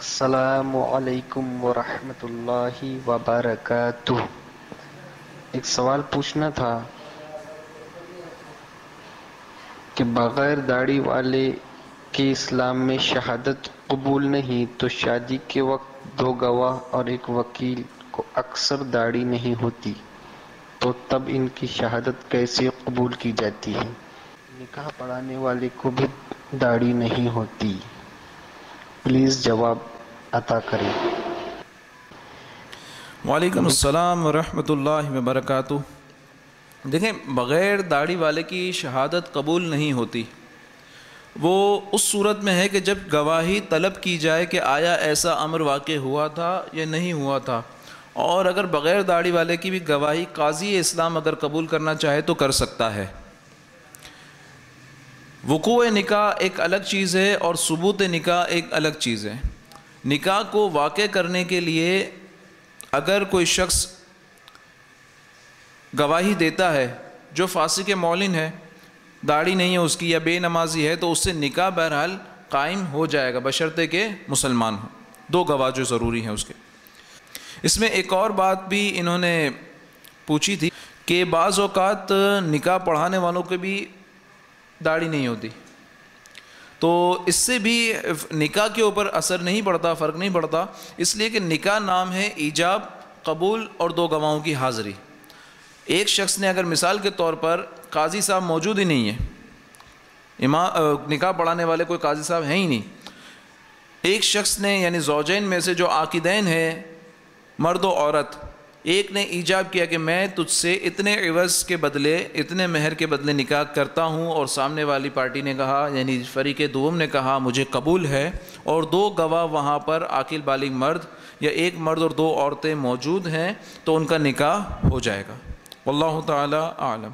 السلام علیکم ورحمۃ اللہ وبرکاتہ۔ ایک سوال پوچھنا تھا کہ بغیر داڑھی والے کے اسلام میں شہادت قبول نہیں تو شادی کے وقت دو گواہ اور ایک وکیل کو اکثر داڑھی نہیں ہوتی، تو تب ان کی شہادت کیسے قبول کی جاتی ہے؟ نکاح پڑھانے والے کو بھی داڑھی نہیں ہوتی۔ پلیز جواب عطا کریں۔ وعلیکم السلام ورحمۃ اللہ وبرکاتہ۔ دیکھیں، بغیر داڑھی والے کی شہادت قبول نہیں ہوتی۔ وہ اس صورت میں ہے کہ جب گواہی طلب کی جائے کہ آیا ایسا امر واقع ہوا تھا یا نہیں ہوا تھا، اور اگر بغیر داڑھی والے کی بھی گواہی قاضی اسلام اگر قبول کرنا چاہے تو کر سکتا ہے۔ وقوع نکاح ایک الگ چیز ہے اور ثبوت نکاح ایک الگ چیز ہے۔ نکاح کو واقع کرنے کے لیے اگر کوئی شخص گواہی دیتا ہے جو فاسق مولن ہے، داڑھی نہیں ہے اس کی یا بے نمازی ہے، تو اس سے نکاح بہرحال قائم ہو جائے گا بشرطے کے مسلمان ہوں دو گواہ جو ضروری ہیں اس کے۔ اس میں ایک اور بات بھی انہوں نے پوچھی تھی کہ بعض اوقات نکاح پڑھانے والوں کے بھی داڑھی نہیں ہوتی۔ تو اس سے بھی نکاح کے اوپر اثر نہیں پڑتا، فرق نہیں پڑتا۔ اس لیے کہ نکاح نام ہے ایجاب، قبول اور دو گواہوں کی حاضری۔ ایک شخص نے اگر مثال کے طور پر قاضی صاحب موجود ہی نہیں ہے، امام نکاح پڑھانے والے کوئی قاضی صاحب ہیں ہی نہیں۔ ایک شخص نے یعنی زوجین میں سے جو عاقدین ہے مرد و عورت ایک نے ایجاب کیا کہ میں تجھ سے اتنے عوض کے بدلے، اتنے مہر کے بدلے نکاح کرتا ہوں اور سامنے والی پارٹی نے کہا یعنی فریق دوم نے کہا، مجھے قبول ہے اور دو گواہ وہاں پر عاقل بالغ مرد یا ایک مرد اور دو عورتیں موجود ہیں تو ان کا نکاح ہو جائے گا۔ واللہ تعالی عالم